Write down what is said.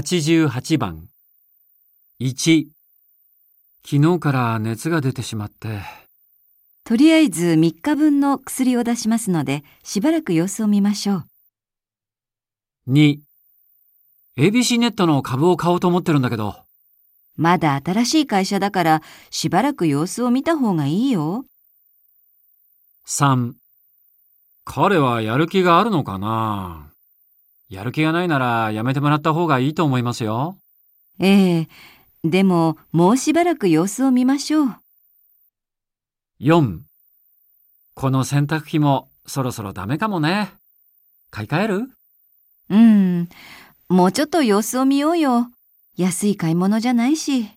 88番。1。昨日から熱が出てしまって、とりあえず3日分の薬を出しますので、しばらく様子を見ましょう。2。ABC ネットの株を買おうと思ってるんだけど、まだ新しい会社だから、しばらく様子を見た方がいいよ。3。彼はやる気があるのかなやる気がないならやめてもらった方がいいと思いますよ。ええでも、もうしばらく様子を見ましょう。4。この洗濯機もそろそろダメかもね。買い替える？うん、もうちょっと様子を見ようよ。安い買い物じゃないし。